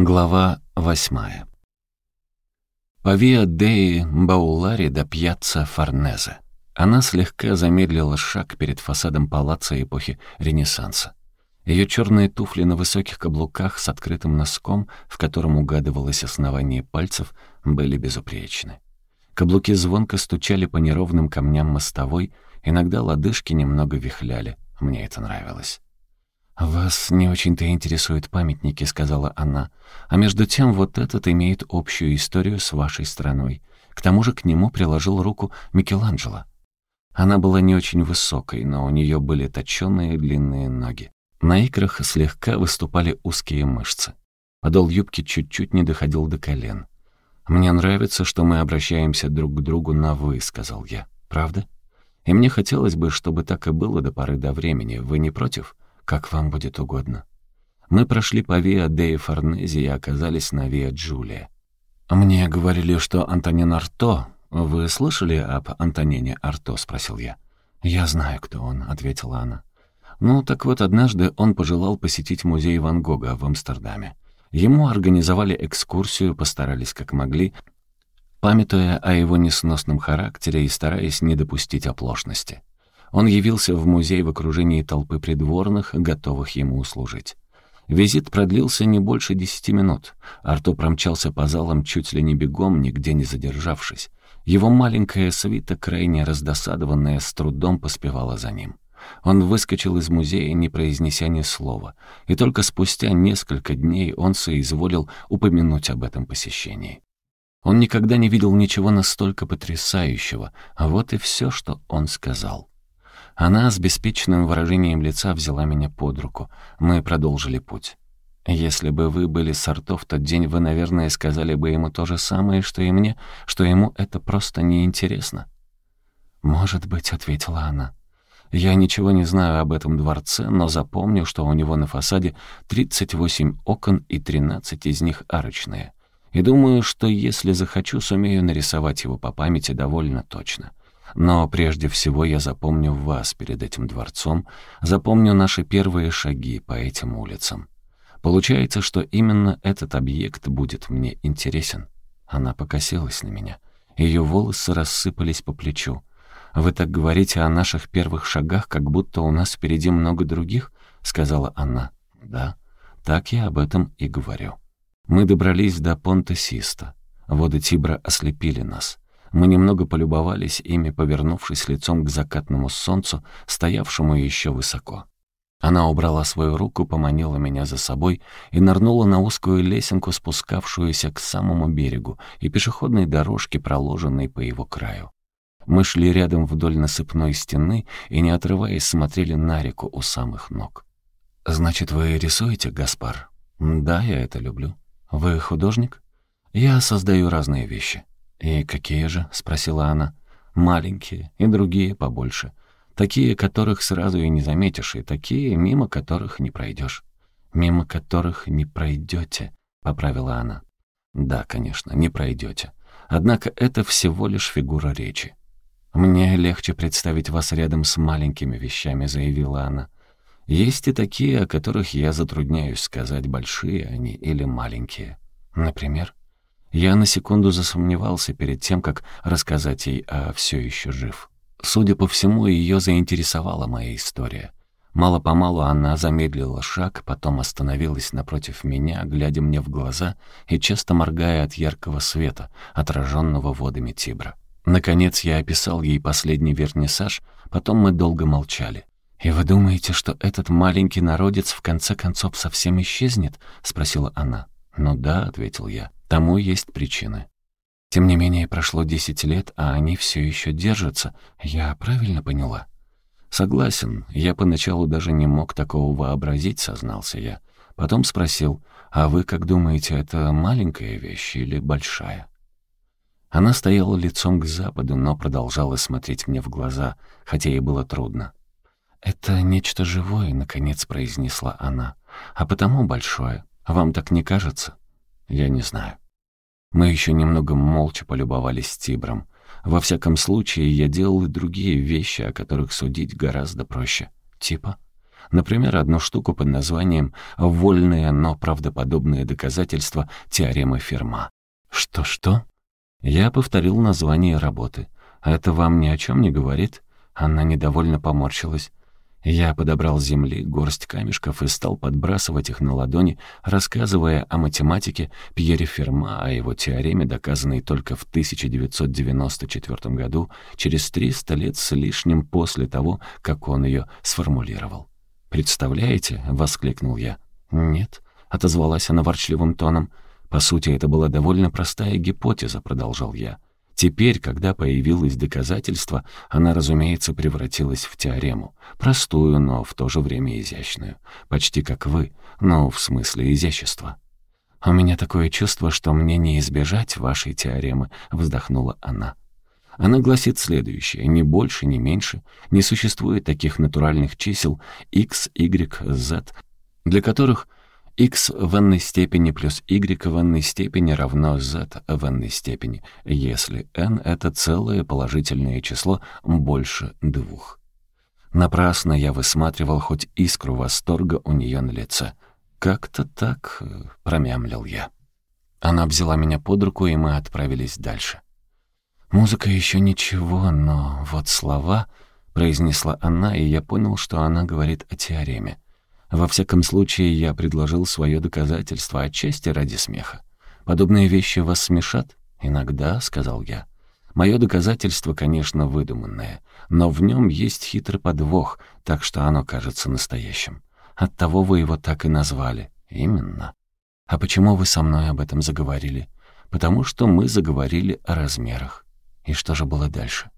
Глава восьмая. По Виа Деи Баулари до пьяцца Форнезе. Она слегка замедлила шаг перед фасадом палаца эпохи Ренессанса. Ее черные туфли на высоких каблуках с открытым носком, в котором угадывалось основание пальцев, были безупречны. Каблуки звонко стучали по неровным камням мостовой, иногда лодыжки немного вихляли. Мне это нравилось. «Вас не очень-то интересуют памятники», — сказала она. «А между тем вот этот имеет общую историю с вашей страной. К тому же к нему приложил руку Микеланджело». Она была не очень высокой, но у нее были точёные длинные ноги. На икрах слегка выступали узкие мышцы. Подол юбки чуть-чуть не доходил до колен. «Мне нравится, что мы обращаемся друг к другу на «вы», — сказал я. «Правда? И мне хотелось бы, чтобы так и было до поры до времени. Вы не против?» «Как вам будет угодно». Мы прошли по Виа Деи Форнези и оказались на Виа Джулия. «Мне говорили, что Антонин Арто... Вы слышали об Антонине Арто?» — спросил я. «Я знаю, кто он», — ответила она. «Ну, так вот, однажды он пожелал посетить музей Ван Гога в Амстердаме. Ему организовали экскурсию, постарались как могли, памятуя о его несносном характере и стараясь не допустить оплошности. Он явился в музей в окружении толпы придворных, готовых ему услужить. Визит продлился не больше десяти минут. Арто промчался по залам чуть ли не бегом, нигде не задержавшись. Его маленькая свита, крайне раздосадованная, с трудом поспевала за ним. Он выскочил из музея, не произнеся ни слова, и только спустя несколько дней он соизволил упомянуть об этом посещении. Он никогда не видел ничего настолько потрясающего, а вот и все, что он сказал. Она с беспечным выражением лица взяла меня под руку. Мы продолжили путь. Если бы вы были с Арто в тот день, вы, наверное, сказали бы ему то же самое, что и мне, что ему это просто неинтересно. «Может быть», — ответила она. «Я ничего не знаю об этом дворце, но запомню, что у него на фасаде 38 окон и 13 из них арочные. И думаю, что если захочу, сумею нарисовать его по памяти довольно точно. Но прежде всего я запомню вас перед этим дворцом, запомню наши первые шаги по этим улицам. Получается, что именно этот объект будет мне интересен. Она покосилась на меня. Ее волосы рассыпались по плечу. «Вы так говорите о наших первых шагах, как будто у нас впереди много других?» — сказала она. «Да, так я об этом и говорю». Мы добрались до Понте-Систа. Воды Тибра ослепили нас. Мы немного полюбовались ими, повернувшись лицом к закатному солнцу, стоявшему еще высоко. Она убрала свою руку, поманила меня за собой и нырнула на узкую лесенку, спускавшуюся к самому берегу, и пешеходной дорожке, проложенной по его краю. Мы шли рядом вдоль насыпной стены и, не отрываясь, смотрели на реку у самых ног. «Значит, вы рисуете, Гаспар?» «Да, я это люблю. Вы художник?» «Я создаю разные вещи. «И какие же?» — спросила она. «Маленькие и другие побольше. Такие, которых сразу и не заметишь, и такие, мимо которых не пройдешь. «Мимо которых не пройдете», — поправила она. «Да, конечно, не пройдете. Однако это всего лишь фигура речи. «Мне легче представить вас рядом с маленькими вещами», — заявила она. «Есть и такие, о которых я затрудняюсь сказать, большие они или маленькие. Например?» Я на секунду засомневался перед тем, как рассказать ей о «все еще жив». Судя по всему, ее заинтересовала моя история. Мало-помалу она замедлила шаг, потом остановилась напротив меня, глядя мне в глаза и часто моргая от яркого света, отраженного водами Тибра. Наконец я описал ей последний вернисаж, потом мы долго молчали. «И вы думаете, что этот маленький народец в конце концов совсем исчезнет?» — спросила она. «Ну да», — ответил я. Тому есть причины. Тем не менее, прошло десять лет, а они все еще держатся. Я правильно поняла? Согласен, я поначалу даже не мог такого вообразить, сознался я. Потом спросил, а вы как думаете, это маленькая вещь или большая? Она стояла лицом к западу, но продолжала смотреть мне в глаза, хотя ей было трудно. «Это нечто живое», — наконец произнесла она, — «а потому большое. Вам так не кажется?» Я не знаю. Мы еще немного молча полюбовались Тибром. Во всяком случае, я делал и другие вещи, о которых судить гораздо проще. Типа? Например, одну штуку под названием «Вольные, но правдоподобные доказательства теоремы Ферма». Что-что? Я повторил название работы. «Это вам ни о чем не говорит?» Она недовольно поморщилась. Я подобрал с земли горсть камешков и стал подбрасывать их на ладони, рассказывая о математике Пьере Ферма, о его теореме, доказанной только в 1994 году, через 300 лет с лишним после того, как он ее сформулировал. «Представляете?» — воскликнул я. «Нет», — отозвалась она ворчливым тоном. «По сути, это была довольно простая гипотеза», — продолжал я. Теперь, когда появилось доказательство, она, разумеется, превратилась в теорему. Простую, но в то же время изящную. Почти как вы, но в смысле изящества. «У меня такое чувство, что мне не избежать вашей теоремы», — вздохнула она. Она гласит следующее. Ни больше, ни меньше не существует таких натуральных чисел x, y, z, для которых x в n степени плюс y в n степени равно z в n степени, если n — это целое положительное число больше двух. Напрасно я высматривал хоть искру восторга у нее на лице. «Как-то так», э, — промямлил я. Она взяла меня под руку, и мы отправились дальше. «Музыка еще ничего, но вот слова», — произнесла она, и я понял, что она говорит о теореме. Во всяком случае, я предложил свое доказательство отчасти ради смеха. «Подобные вещи вас смешат?» «Иногда», — сказал я. «Мое доказательство, конечно, выдуманное, но в нем есть хитрый подвох, так что оно кажется настоящим. Оттого вы его так и назвали. Именно. А почему вы со мной об этом заговорили? Потому что мы заговорили о размерах. И что же было дальше?»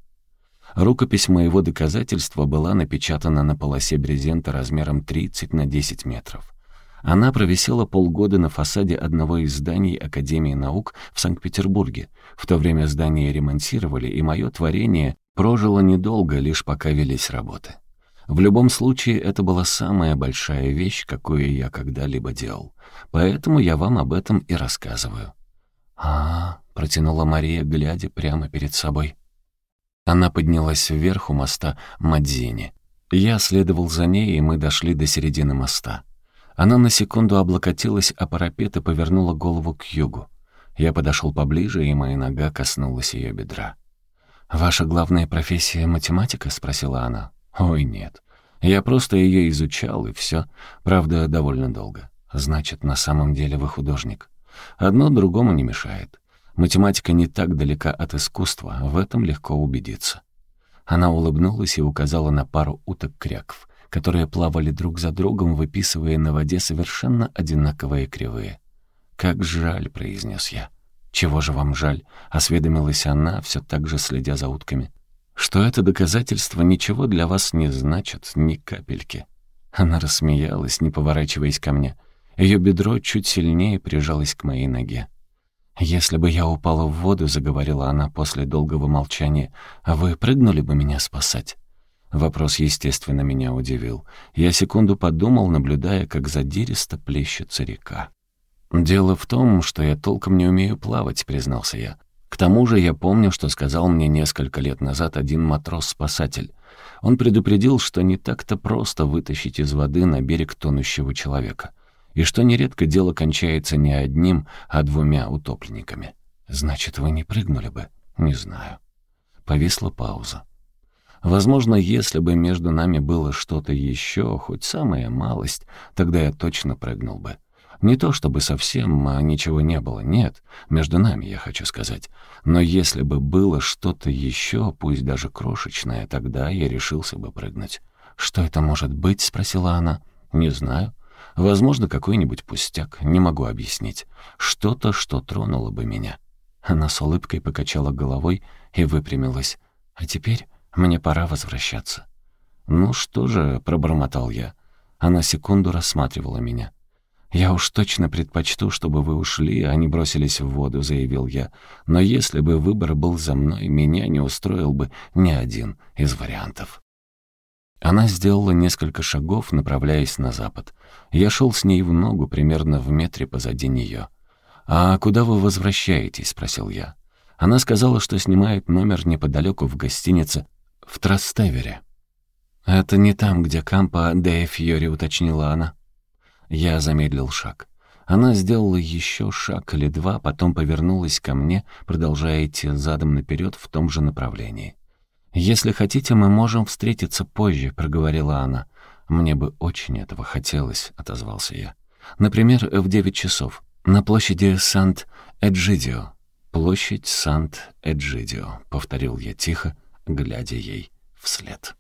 Рукопись моего доказательства была напечатана на полосе брезента размером 30 на 10 метров. Она провисела полгода на фасаде одного из зданий Академии наук в Санкт-Петербурге. В то время здание ремонтировали, и мое творение прожило недолго, лишь пока велись работы. В любом случае, это была самая большая вещь, какую я когда-либо делал. Поэтому я вам об этом и рассказываю. а, -а, протянула Мария, глядя прямо перед собой. Она поднялась вверх у моста Мадзини. Я следовал за ней, и мы дошли до середины моста. Она на секунду облокотилась, а парапет и повернула голову к югу. Я подошел поближе, и моя нога коснулась ее бедра. «Ваша главная профессия — математика?» — спросила она. «Ой, нет. Я просто ее изучал, и все. Правда, довольно долго. Значит, на самом деле вы художник. Одно другому не мешает. Математика не так далека от искусства, в этом легко убедиться. Она улыбнулась и указала на пару уток-кряков, которые плавали друг за другом, выписывая на воде совершенно одинаковые кривые. «Как жаль», — произнес я. «Чего же вам жаль?» — осведомилась она, все так же следя за утками. «Что это доказательство ничего для вас не значит, ни капельки». Она рассмеялась, не поворачиваясь ко мне. Ее бедро чуть сильнее прижалось к моей ноге. «Если бы я упала в воду», — заговорила она после долгого молчания, «а вы прыгнули бы меня спасать?» Вопрос, естественно, меня удивил. Я секунду подумал, наблюдая, как задиристо плещется река. «Дело в том, что я толком не умею плавать», — признался я. «К тому же я помню, что сказал мне несколько лет назад один матрос-спасатель. Он предупредил, что не так-то просто вытащить из воды на берег тонущего человека и что нередко дело кончается не одним, а двумя утопленниками. Значит, вы не прыгнули бы? Не знаю. Повисла пауза. Возможно, если бы между нами было что-то еще, хоть самая малость, тогда я точно прыгнул бы. Не то чтобы совсем а ничего не было, нет, между нами, я хочу сказать. Но если бы было что-то еще, пусть даже крошечное, тогда я решился бы прыгнуть. «Что это может быть?» — спросила она. «Не знаю. Возможно, какой-нибудь пустяк, не могу объяснить. Что-то, что тронуло бы меня. Она с улыбкой покачала головой и выпрямилась. «А теперь мне пора возвращаться». «Ну что же», — пробормотал я. Она секунду рассматривала меня. «Я уж точно предпочту, чтобы вы ушли, а не бросились в воду», — заявил я. «Но если бы выбор был за мной, меня не устроил бы ни один из вариантов». Она сделала несколько шагов, направляясь на запад. Я шел с ней в ногу, примерно в метре позади нее. «А куда вы возвращаетесь?» — спросил я. Она сказала, что снимает номер неподалеку в гостинице в Трастевере. «Это не там, где Кампа де Фьори», — уточнила она. Я замедлил шаг. Она сделала еще шаг или два, потом повернулась ко мне, продолжая идти задом наперед в том же направлении. «Если хотите, мы можем встретиться позже», — проговорила она. «Мне бы очень этого хотелось», — отозвался я. «Например, в девять часов, на площади Сант-Эджидио». «Площадь Сант-Эджидио», — повторил я тихо, глядя ей вслед.